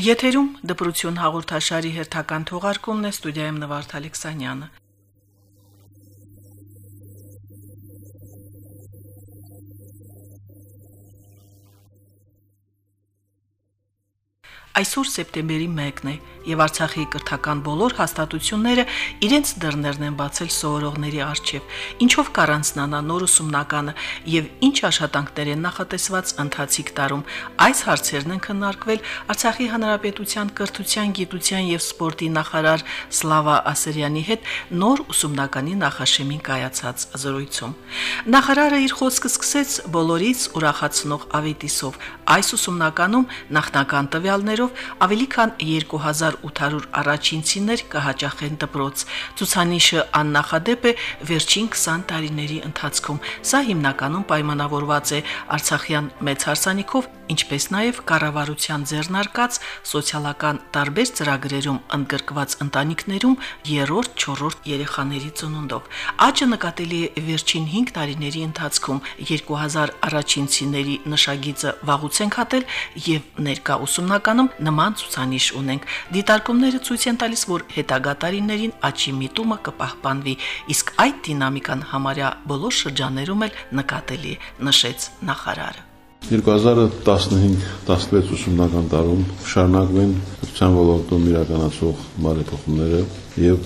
Եթերում դպրություն հաղորդաշարի հերթական թողարկումն է ստուդիայում Նվարդ Ալեքսանյանը։ Այսօր սեպտեմբերի 1-ն է, եւ Արցախի կրթական բոլոր հաստատությունները իրենց դռներն են բացել սովորողների առջև, ինչով կառանցնանա նոր ուսումնականը եւ ինչ աշխատանքներ են նախատեսված ընթացիկ տարում։ Այս հարցերն են քննարկվել Արցախի Հանրապետության կրթության, գիտության եւ սպորտի նախարար Սլավա Ասերյանի հետ նոր ուսումնականի նախաշեմին կայացած զրույցում։ Նախարարը իր խոսքը սկսեց բոլորից ուրախացնող ավետիսով։ Այս ուսումնականում նախնական տվյալներով ավելի քան 2800 առաջինցիներ կհաճախեն դպրոց։ Ցուցանիշը աննախադեպ է վերջին 20 տարիների ընթացքում։ Սա հիմնականում պայմանավորված է Արցախյան մեծ հարսանիքով, ինչպես նաև կառավարության ձեռնարկած սոցիալական տարբեր ծրագրերում ընդգրկված ընտանիքներում 3-րդ, 4-րդ երեխաների ծնունդով։ Աճը նկատելի է վերջին 5 տարիների ընթացքում 2000 առաջինցիների նշագիծը վաղուց են հատել եւ ներկա ուսումնականում նման ցուցանիշ ունենք։ Դիտարկումները ցույց են տալիս, որ հետագա տարիներին աճի միտումը կպահպանվի, իսկ այդ դինամիկան համարյա բոլոր շրջաններում էլ նկատելի նշեց նախարարը։ 2015-16 ուսումնական տարում շարունակվեն կրթության ոլորտում իրականացող բարեփոխումները եւ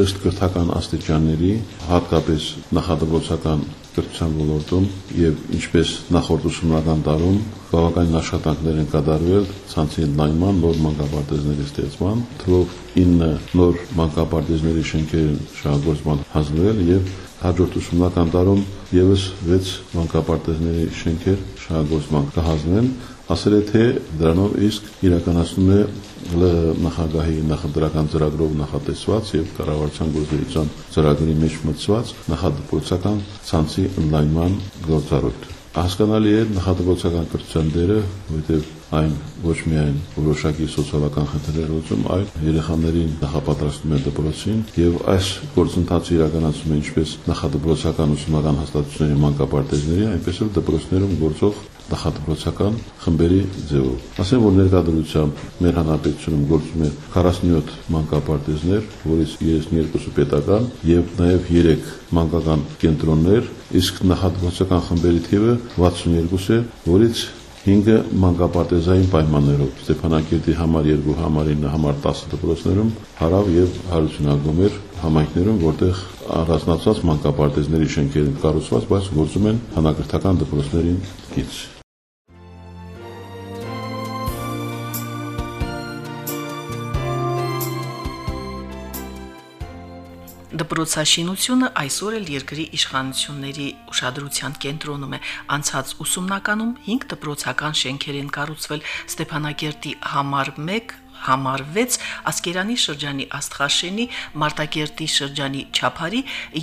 ըստ կրթական աստիճանների, հատկապես նախադպրոցական կրթության ոլորտում եւ ինչպես նախորդ ուսումնական տարում բավականին աշխատանքներ են կատարվել ցանցի ընդլայնման, նոր մանկապարտեզների ստեղծման, թվով 9 նոր մանկապարտեզների շենքեր շահագործման հանձնվել եւ հաջորդ ուսումնական տարում եւս 6 մանկապարտեզների շենքեր շահագործման կհանձնվեն ասել է թե դրանով իսկ իրականացնում է ԼՀ նախագահի նախընտրական ծրագրով նախատեսված եւ կառավարության գործունեության ծրագրի մեջ մտցված նախադպրոցական ցանցի ընդլայնման գործառույթ հասկանալի է նախադպրոցական կրթության դերը, որովհետև այն ոչ միայն որոշակի սոցիալական խնդիրներ լուծում, այլ երեխաներին նախապատրաստում է դպրոցին եւ այս գործընթացը իրականացում է ինչպես նախադպրոցական ուսումնական հաստատությունների մանկապարտեզների, այնպես էլ դպրոցներում գործող նախադպրոցական խմբերի ձևով։ Ասեմ, որ ներկայդրությամբ մեր հանրապետությունում գործում է 47 մանկապարտեզներ, որից 32-ը պետական եւ նաեւ 3 մանկական կենտրոններ, իսկ նախադպրոցական խմբերի թիվը 62 է, որից 5-ը մանկապարտեզային պայմաններով Ստեփանակերտի համար 2, համար 9, համար 10 դպրոցներում հարավ եւ հարությունագոմեր համայնքներում, որտեղ առանձնացված մանկապարտեզների շենքեր են կառուցված, բայց գործում են հանրակրթական դպրոցներին կից։ Դպրոցաշինությունը այսօր էլ երկրի իշխանությունների ուշադրության կենտրոնում է։ Անցած ուսումնականում 5 դպրոցական շենքեր են կառուցվել Ստեփանակերտի համար 1 համար 6 Ասկերանի շրջանի Աստղաշենի, Մարտակերտի շրջանի Չափարի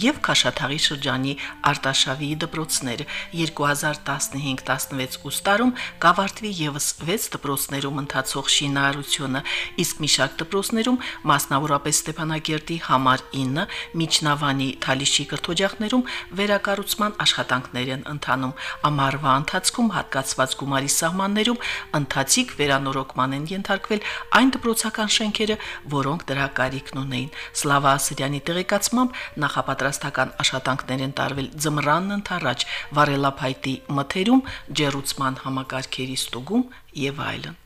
եւ Քաշաթաղի շրջանի Արտաշավի դպրոցները 2015-16 ուստարում կավարտվի եւս 6 դպրոցներում ընթացող շինարարությունը, իսկ մի շարք դպրոցներում, մասնավորապես Ստեփանակերտի համար 9, Միչնավանի Թալիշի կրթօջախներում վերակառուցման աշխատանքներ են ընթանում։ Ամառվա ընթացքում հատկացված գումարի սահմաններում ընթացիկ վերանորոգման են ենթարկվել այն այն դպրոցական շենքերը, որոնք դրա կարիքն ունեին։ Սլավա Ասրյանի տեղեկացմամբ նախապատրաստական աշխատանքներ են տարվել ձմռանն ընթരാճ, վարելափայտի մթերում, ջերուցման համակարգերի ստուգում եւ այլն։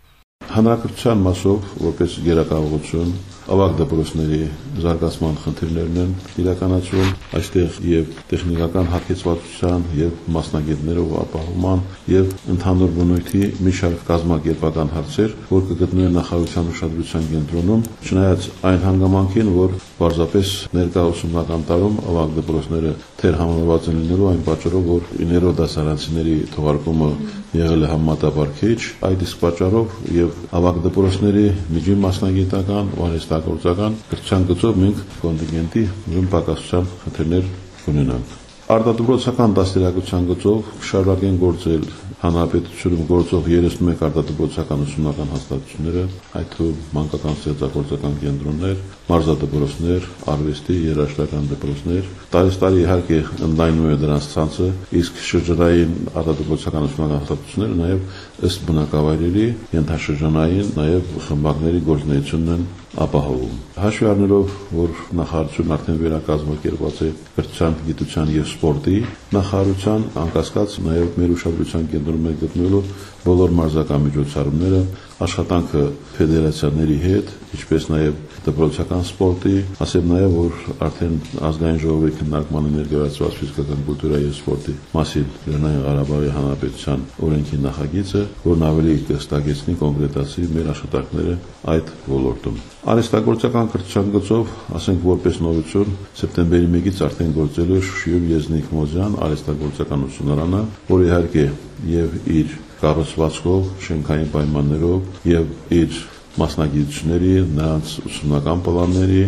Հանրակրթության մասով, որպես գերակայություն, ավագ դպրոցների զարգացման խնդիրներն են իրականացվում այստեղ եւ տեխնիկական հագեցվածության եւ մասնագետներով ապահովման եւ ընդհանուր բնույթի մի շարք կազմակերպական հարցեր, որ կգտնվեն նախարարության ուշադրության կենտրոնում, չնայած այն հանգամանքին, որ պարզապես ներկա ուսումնական տարում ավագ դպրոցները թեր համարված են լինելու այն պատճառով, որ իներո դասարանցիների թողարկումը եղել է համատաբար քիչ, այդ իսկ պատճառով եւ ավագ դպրոցների միջին մասնագիտական ու արհեստական ստեղծագործական կրթության գծով մենք կոնտինգենտի ուրույն պակասության խնդիրներ ունենանք։ Արտադրոցական դաստիարակության գծով շարունակեն գործել հանրապետությունում գործող 31 արտադրոցական ուսումնական հաստատությունները, այդ թվում մանկական ստեղծագործական կենտրոններ, մարզադպրոցներ, արվեստի երաժշտական դպրոցներ։ Տարեստարի իհարկե ընդլայնում է դրանց ցանցը, իսկ շրջանային արտադրոցական ուսումնական հաստատությունները նաև ըստ բնակավայրերի ենթաշրջանային նաև խմբակների գործունեությունն են ապահովում։ Հաշվի առնելով, որ նախարարությունն արդեն վերակազմակերպված է կրթության, գիտության եւ սպորտի նախարարության, անկասկած նաև մեր ուշադրության կենտրոնում է գտնվելու բոլոր մարզական միջոցառումները, աշխատանքը ֆեդերացիաների հետ, ինչպես նաև դպրոցական սպորտի, ասեմ նաև որ արդեն ազգային ժողովի քննարկմանը ներկայացված ֆիզիկական կուլտուրայի եւ սպորտի մասին Լեռնային Ղարաբաղի Հանրապետության օրենքի նախագիծը, որն ավելի կստագեցնի կոնկրետացի մեր աշխատանքները այդ ոլորտում։ Արհեստագործական կրթության գծով, ասենք որպես նորություն, սեպտեմբերի 1-ից արդեն գործելու է Շուշիում Եզնիկ Մոզյան արհեստագործական ուսումնարանը, որը իհարկե եւ իր կառուցվածքով, շենքային պայմաններով եւ իր մասնագիտությունների, նրանց ուսումնական պլանների,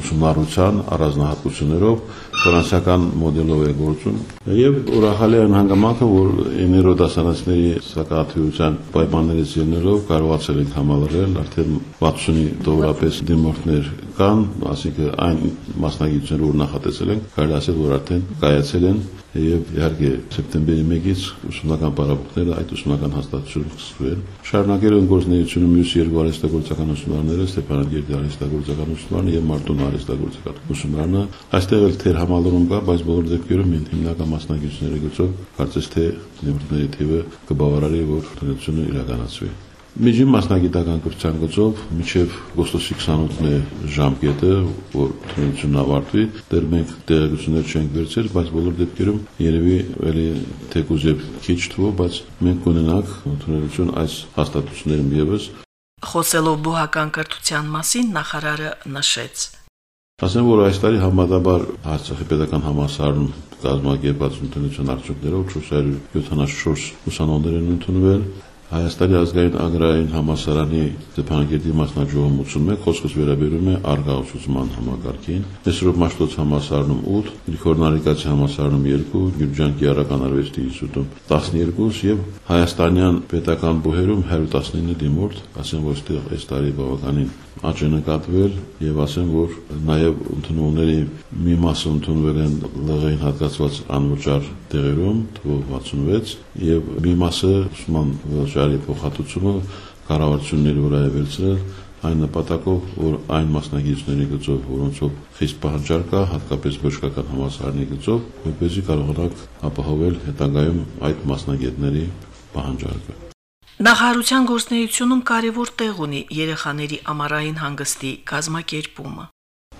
ուսումնառության առանձնահատկություններով ֆրանսիական մոդելով է գործում եւ ուրախալի այն հանգամանքը որ էներո դասարանցիների սակաթյության պայմաններից ելնելով կարողացել ենք համալրել արդեն 60-ի տորապես դիմորդներ կան, ասիկա այն մասնագիտությունները որ նախատեսել ենք, կարելի ասել որ արդեն կայացել են եւ իհարկե սեպտեմբերի 1-ից ուսումնական պարապմունքները այդ ուսումնական հաստատությունում կսկսվեն։ Շարունակել են գործունեությունը մյուս երկու արհեստագործական ուսումնարները Ստեփանագերդի արհեստագործական ուսումնարանը եւ Մարտուն արհեստագործական ուսումնարանը։ Այստեղ էլ թեր համալրում կա, բայց բոլոր դեպքերում հիմնական մասնագիտությունների գծով կարծես թե նյութերի թիվը կբավարարի, որ տնտեսությունը իրականացվի։ Միջին մասնագիտական գծով մինչև օգոստոսի 28-ն է ժամկետը, որ տնտեսությունն ավարտվի։ Դեռ մենք տեղեկություններ չենք վերցրել, բայց բոլոր դեպքերում երևի էլի թեկուզ եւ քիչ թվով, բայց մենք կունենանք տնտեսություն այս հաստատություններում եւս Խոսելով բուհական կրթության մասին նախարարը նշեց. Ասեմ, որ այս տարի համատաբար Արցախի pedagogan համալսարանում կազմակերպած տնտեսության արդյունքներով 474 ուսանողներ են ընդունվել, Հայաստանի ազգային ագրարային համասարանի Ստեփանագերդի մասնաճյուղում 81 խոսքս վերաբերում է արգաուսուցման համակարգին։ Նեսրոպ Մաշտոց համասարանում 8, Գրիգոր Նարեկացի համասարանում 2, Գյուրջան Կիարական արվեստի ինստիտուտում 12 եւ Հայաստանյան պետական բուհերում 119 դիմորդ, ասեմ որ այստեղ այս տարի բավականին աճ է նկատվել եւ ասեմ որ նաեւ ընդունողների մի մասը ընդունվել են լղային հատկացված անվճար տեղերում, թվով 66 եւ մի մասը ուսման վճարի փոխհատուցումը կառավարությունների վրա է վերցրել այն նպատակով, որ այն մասնագետների գծով, որոնցով խիստ պահանջար կա, հատկապես բժշկական համալսարանի գծով, որպեսզի կարողանանք ապահովել հետագայում այդ մասնագետների պահանջարկը։ Նախարարության գործնեությունում կարևոր տեղ ունի երեխաների ամառային հանգստի կազմակերպումը։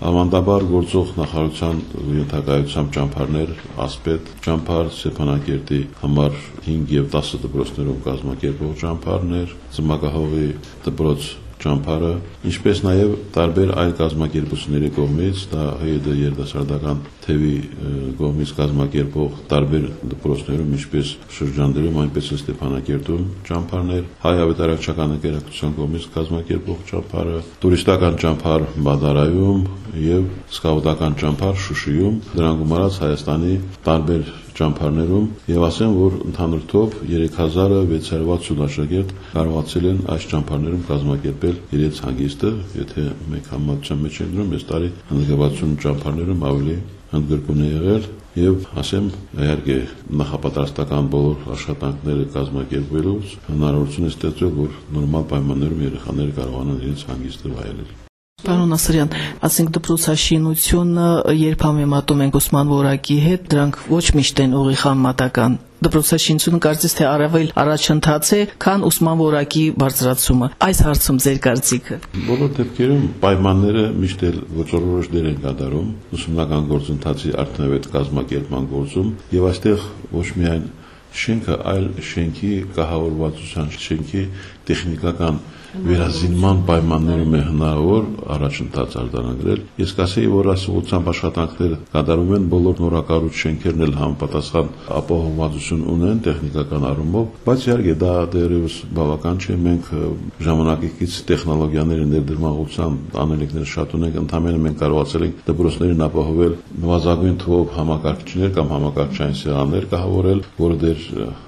Ավանդաբար գործող նախարարության ենթակայությամբ ճամփարներ, ասպետ ճամփար, Սեփանակերտի համար 5 եւ 10 դպրոցներում կազմակերպող ճամփարներ, Ծմակահողի դպրոց ճամփարը, ինչպես նաև տարբեր այլ կազմակերպությունների կողմից, դա ՀՅԴ երդասարտական թևի կողմից կազմակերպող տարբեր դպրոցներում, ինչպես շրջաններում, այնպես է Ստեփանակերտում ճամփարներ, հայ ավետարակչական ընկերակցության կողմից կազմակերպող ճամփարը, տուրիստական ճամփար Բադարայում եւ սկաուտական ճամփար Շուշիում, դրան գումարած Հայաստանի տարբեր ճամփարներում եւ ասեմ, որ ընդհանուր թվով 3660 աշակերտ կարողացել են այս ճամփարներում կազմակերպել իրենց հագիստը, եթե մեկ համատության մեջ են դրում, այս տարի հանդգավացություն ճամփարներում ավելի հանդգրկուն է եղել եւ ասեմ իհարկե նախապատրաստական բոլոր աշխատանքները կազմակերպվելուց հնարավորություն է ստեղծվել որ նորմալ պայմաններում երեխաները կարողանան իրենց հանգիստը վայելել Պարոն Ասրյան, ասենք դպրոցաշինությունը երբ համեմատում ենք ուսման որակի հետ, դրանք ոչ միշտ են ուղիղ համատական։ Դպրոցաշինությունը կարծես թե առավել առաջընթաց է, քան ուսման որակի բարձրացումը։ Այս հարցում ձեր կարծիքը։ Բոլոր դեպքերում պայմանները միշտ էլ ոչռորոշ դեր են կատարում ուսումնական գործընթացի արդյունավետ կազմակերպման գործում, եւ այստեղ ոչ միայն շենքը, այլ շենքի կահավորվածության, շենքի տեխնիկական վերազինման պայմաններում է հնարավոր առաջընթաց արձանագրել։ Ես կասեի, որ այս ուղղությամբ աշխատանքները կատարում են բոլոր նորակառույց շենքերն էլ համապատասխան ապահովվածություն ունեն տեխնիկական առումով, բայց իհարկե դա դեռևս բավական չէ։ Մենք ժամանակից տեխնոլոգիաների ներդրմաղության անելիքներ շատ ունենք, ընդհանրապես մենք կարողացել ենք դպրոցներին ապահովել նվազագույն թվով համակարգիչներ կամ համակարգչային սեղաններ կահավորել, որը դեռ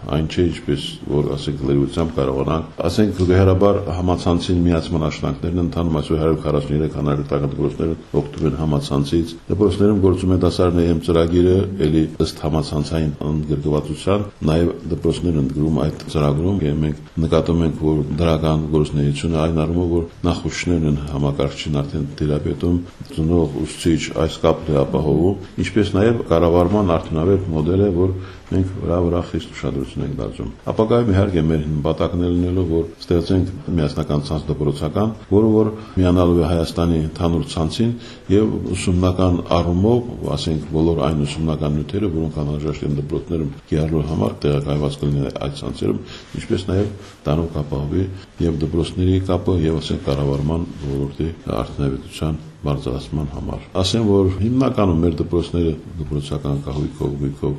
այն չէ, ինչպես որ ասենք լրիվությամբ կարողանանք, ասենք զուգահեռաբար համացանցին միացման աշխատանքներն ընթանում այսօր 143 հանրապետական դպրոցները օգտվում են համացանցից։ Դպրոցներում գործում է դասարնային ծրագիրը, ելի ըստ համացանցային ընդգրկվածության, նաև դպրոցներն ընդգրում այդ ծրագրում, եւ մենք նկատում ենք, որ դրական գործունեությունը այն առումով, որ նախուշներն են համակարգչին արդեն դիապետում ծնող ուսուցիչ այս կապն է ապահովում, ինչպես նաև կառավարման արդյունավետ մոդել է, որ մենք վրա վրա խիստ ուշադրություն ենք դարձում։ Ապագայում իհարկե մեր նպատակն է լինելով, որ ստեղծենք միասնական ցանց դպրոցական, որը որ միանալու է Հայաստանի ընդհանուր ցանցին եւ ուսումնական առումով, ասենք բոլոր այն ուսումնական նյութերը, որոնք անհրաժեշտ են դպրոցներում գիարելու համար տեղակայված կլինեն այդ ցանցերում, ինչպես նաեւ տանող կապահովի եւ դպրոցների կապը եւ ասենք կառավարման ոլորտի արդյունավետության բարձրացման համար։ Ասեմ, որ հիմնականում մեր դպրոցները դպրոցական կահույքով, գույքով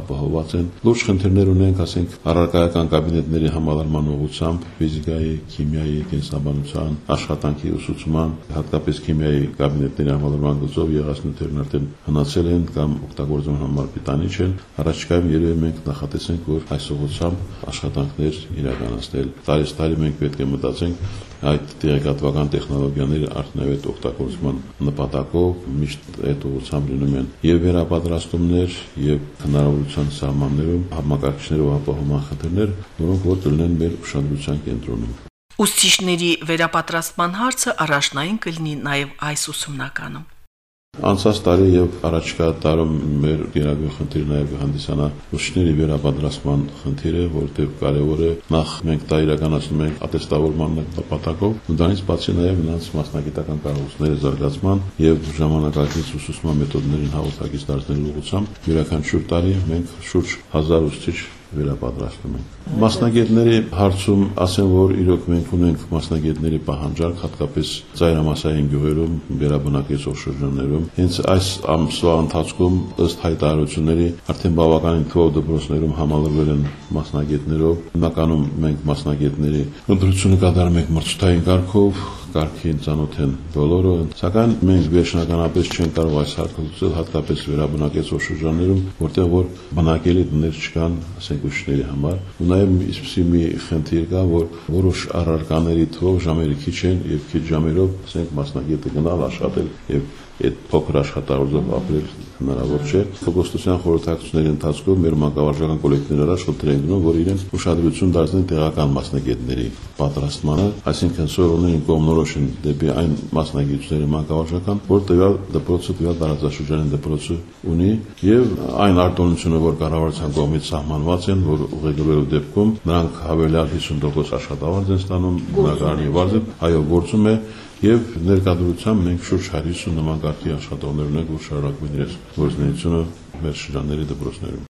ապահովված են։ Լուրջ խնդիրներ ունենք, ասենք, առարկայական կաբինետների համալրման ուղղությամբ, ֆիզիկայի, քիմիայի, կենսաբանության, աշխատանքի ուսուցման, հատկապես քիմիայի կաբինետների համալրման գծով եղած նյութերն արդեն հնացել են կամ օգտագործման համար պիտանի չեն։ Առաջիկայում երևի մենք նախատեսենք, որ այս ուղղությամբ աշխատանքներ իրականացնել։ Տարեստարի մենք պետք է մտածենք այդ տեղեկատվական տեխնոլոգիաների արդյունավետ օգտագործման նպատակով միշտ այդ ուղղությամբ լինում են եւ վերապատրաստումներ եւ հնարավոր կառավարության սահմաններում համակարգիչներով ապահովման խնդիրներ, որոնք որ կլինեն մեր ուշադրության կենտրոնում։ Ուսուցիչների վերապատրաստման հարցը առաջնային կլինի նաև այս ուսումնականում։ Անցած տարի եւ առաջկա տարում մեր գերագույն խնդիրը նաեւ հանդիսանա ուսուցիչների վերապատրաստման խնդիրը, որտեղ կարեւոր է նախ մենք դա իրականացնում ենք ատեստավորման նպատակով, դրանից բացի նաեւ նրանց մասնագիտական կարողությունների զարգացման եւ ժամանակակից ուսուցման մեթոդներին հաղորդակից դարձնելու ուղղությամբ յուրաքանչյուր տարի մենք շուրջ 1000 ուսուցիչ վերապատրաստում ենք։ Մասնագետների հարցում ասեմ, որ իրոք մենք ունենք մասնագետների պահանջարկ, հատկապես ծայրամասային գյուղերում, վերաբնակեցող շրջաններում։ Հենց այս ամսվա ընթացքում ըստ հայտարարությունների արդեն բավականին թվով դպրոցներում համալրվել են մասնագետներով։ Հիմնականում մենք մասնագետների ընտրությունը կատարում ենք մրցութային կարգով, կարգին ծանոթ են բոլորը, սակայն մենք վերջնականապես չենք կարող այս հարկը լուծել հատկապես վերաբնակեցող շրջաններում, որտեղ որ բնակելի տներ չկան, ասենք ուշների համար, ու նաև իսպիսի մի խնդիր կա, որ որոշ առարկաների թվով ժամերը քիչ են եւ քիչ ժամերով, ասենք մասնագետը գնալ աշխատել եւ այդ փոքր աշխատավարձով ապրել հնարավոր չէ։ Կոստոսյան խորհրդակցությունների ընթացքում մեր մանկավարժական կոլեկտիվների առաջ խնդիր են դնում, որ իրենց ուշադրություն դարձնեն տեղական մասնագետների պատրաստմանը, այսինքն սորոներին կողմնորոշեն դեպի այն մասնագետությունների մանկավարժական, որ տվյալ դպրոցը, տվյալ տարածաշրջանային դպրոցը ունի եւ այն արտոնությունը, որ կառավարության կողմից սահմանված են, որ ուղեկցելու դեպքում նրանք հավելյալ 50% աշխատավարձ են ստանում, բնակարանի վարձը, այո, գործում է եւ ներկայությամբ մենք շուրջ 150 նման կարգի աշխատողներ ունենք, որ շարունակում են իրենց գործունեությունը մեր շրջանների դպրոցներում։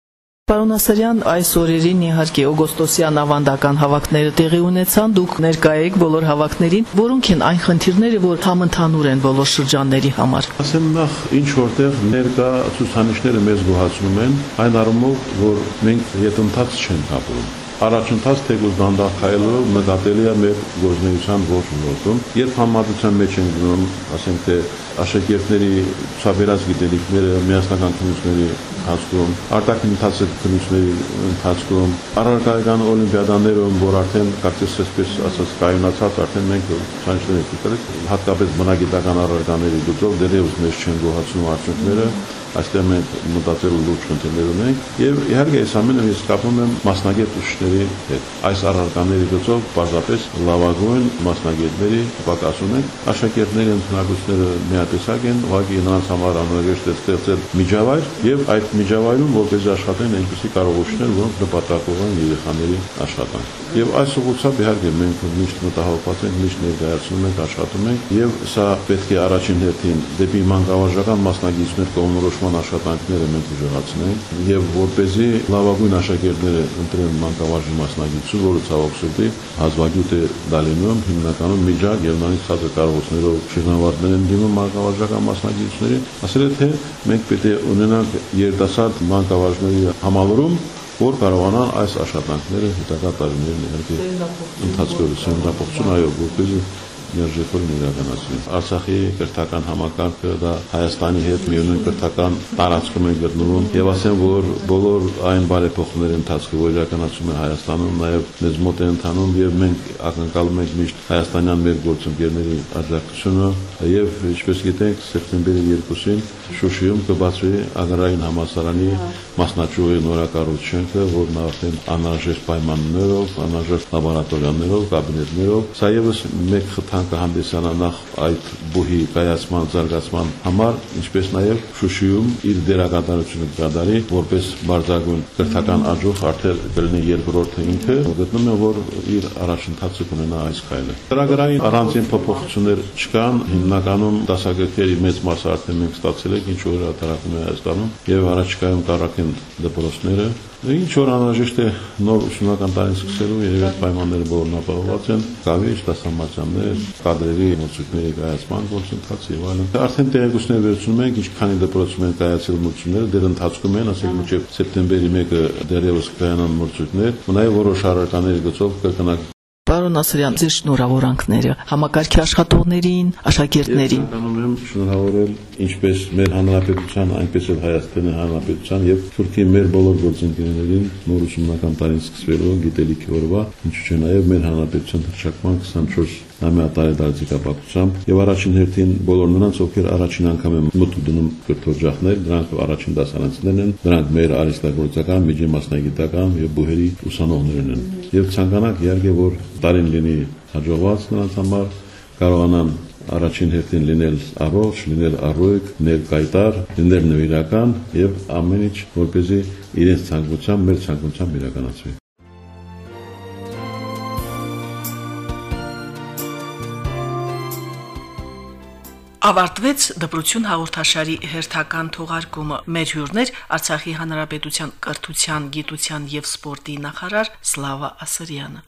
Պարոն Ասարյան, այս օրերին իհարկե օգոստոսյան ավանդական հավաքները տեղի ունեցան, դուք ներկայ եք բոլոր հավաքներին, որոնք են այն խնդիրները, որ համընդհանուր են բոլոր շրջանների համար։ Ասեմ նախ ինչ որտեղ ներկա ցուցանիշները մեզ գոհացնում են, այն առումով, որ մենք յետընթաց չենք ապրում առաջընթաց թեկուզ դանդաղ քայլելով նկատելի է մեր գործունեության ողջ ոլորտում։ Երբ համատության մեջ են գնում, ասենք թե աշակերտների ցուցաբերած գիտելիքները միասնական քննությունների ընթացքում, արտաքին ընթացիկ քննությունների ընթացքում, առարկայական օլիմպիադաներում, որ արդեն կարծես այսպես ասած կայունացած, արդեն մենք ցանցներ ենք տվել, հատկապես բնագիտական առարկաների գծով դերևս մեզ չեն գոհացնում արդյունքները, այստեղ մենք մտածելու լուրջ խնդիրներ ունենք եւ իհարկե այս ամենը ես կապում եմ մասնագետ ուսուցիչների հետ այս առարկաների գծով պարզապես լավագույն մասնագետների պակաս ունենք աշակերտների ընդունակությունները հայտարարտեսակ են, ուղղակի նրանց համար անհրաժեշտ է ստեղծել միջավայր եւ այդ միջավայրում որպես աշխատեն այնպիսի կարողություններ, որոնք նպատակով են երեխաների աշխատանք։ Եվ այս ուղղությամբ իհարկե մենք միշտ մտահոգված ենք, միշտ ներկայացնում ենք, աշխատում ենք եւ սա պետք է առաջին հերթին դեպի մանկավարժական մասնագիտություններ կողմնորոշման աշխատանքները մենք ուժեղացնենք եւ որ เป զի լավագույն աշակերտները ընտրեն մանկավարժի մասնագիտություն, որը ցավոք սրտի հազվագյուտ է դալինում հիմնականում միջակ եւ նույնիսկ ցածր կարողություններով շրջանավարտներ են դիմում մանկավարժական մասնագիտությունների, ասել է թե մենք պետք է ունենանք երիտասարդ մանկավարժների համալրում որ կարողանան այս աշխատանքները հետագա տարիներին իհարկե ընթացքով սենտրափոխություն այո որպեսզի ներժեփորն իրականացնի։ Արցախի կրթական համակարգը դա Հայաստանի հետ միևնույն կրթական տարածքում է գտնվում եւ ասեմ որ բոլոր այն բարեփոխումների ընթացքը որ իրականացում է Հայաստանում նաեւ մեզ մոտ է ընթանում եւ մենք ակնկալում ենք միշտ հայաստանյան մեր գործընկերների աջակցությունը եւ ինչպես գիտենք սեպտեմբերի 2-ին Շուշիում կբացվի Ագրարային համալսարանի մասնաճյուղի նորակառուցումը, որն արդեն անհրաժեշտ պայմաններով, անհրաժեշտ լաբորատորիաներով, կաբինետներով, սա եւս մեկ խթան կհանդիսանա նախ այդ բուհի կայացման զարգացման համար, ինչպես նաև Շուշիում իր դերակատարությունը կդարի որպես բարձրագույն կրթական աճող արդեն կլինի երկրորդը ինքը, գտնում եմ որ իր առաջընթացը կունենա այս քայլը։ Ծրագրային առանձին փոփոխություններ չկան, հիմնականում դասագրքերի մեծ մասը արդեն մենք ստացել ենք, ինչ որ հրատարակում է Հայաստանում եւ առաջիկայում կառաքեն դպրոցները Ինչ որ անհրաժեշտ է նոր ուսումնական տարին սկսելու եւ այդ պայմանները բոլորն ապահովված են, կավի դասամատյաններ, կադրերի մոծությունների կայացման գործընթաց եւ այլն։ Արդեն տեղեկություններ վերցնում ենք, ինչքանի դպրոցում են կայացել մոծությունները, դեռ ընթացքում են, ասենք մինչեւ սեպտեմբերի 1-ը դեռևս կայանան մոծություններ, նաեւ որոշ առարկաների գծով կկնակ Պարոն Ասրյան, ձեր շնորհավորանքները համակարգի աշխատողներին, աշակերտներին։ Ես շնորհավորել ինչպես մեր հանրապետության, այնպես էլ Հայաստանի հանրապետության եւ Թուրքիի մեր բոլոր գործընկերներին նոր ուսումնական տարին սկսվելու գիտելիքի օրվա, ինչու՞ չէ նաեւ մեր հանրապետության հրճակման 24 համատարի դարձիկապակցությամբ եւ առաջին հերթին բոլոր նրանց, ովքեր առաջին անգամ են մոտ դնում կրթօջախներ, դրանք առաջին դասարանցիներն են, դրանք մեր արհեստագործական, միջմասնագիտական եւ բուհերի ուսանողներն են։ Եվ ցանկանանք իհարկե որ տարին լինի հաջողված նրանց համար կարողանան առաջին հերթին լինել առողջ, լինել առույգ, ներկայտար, լինել նվիրական եւ ամեն ինչ որպեսզի իրենց ցանկությամբ, մեր ցանկությամբ իրականացվի։ Ավարտվեց դպրություն հաղորդաշարի հերթական թողարկումը։ Մեր հյուրներ Արցախի հանրապետության կրթության, գիտության եւ սպորտի նախարար Սլավա Ասրյանը։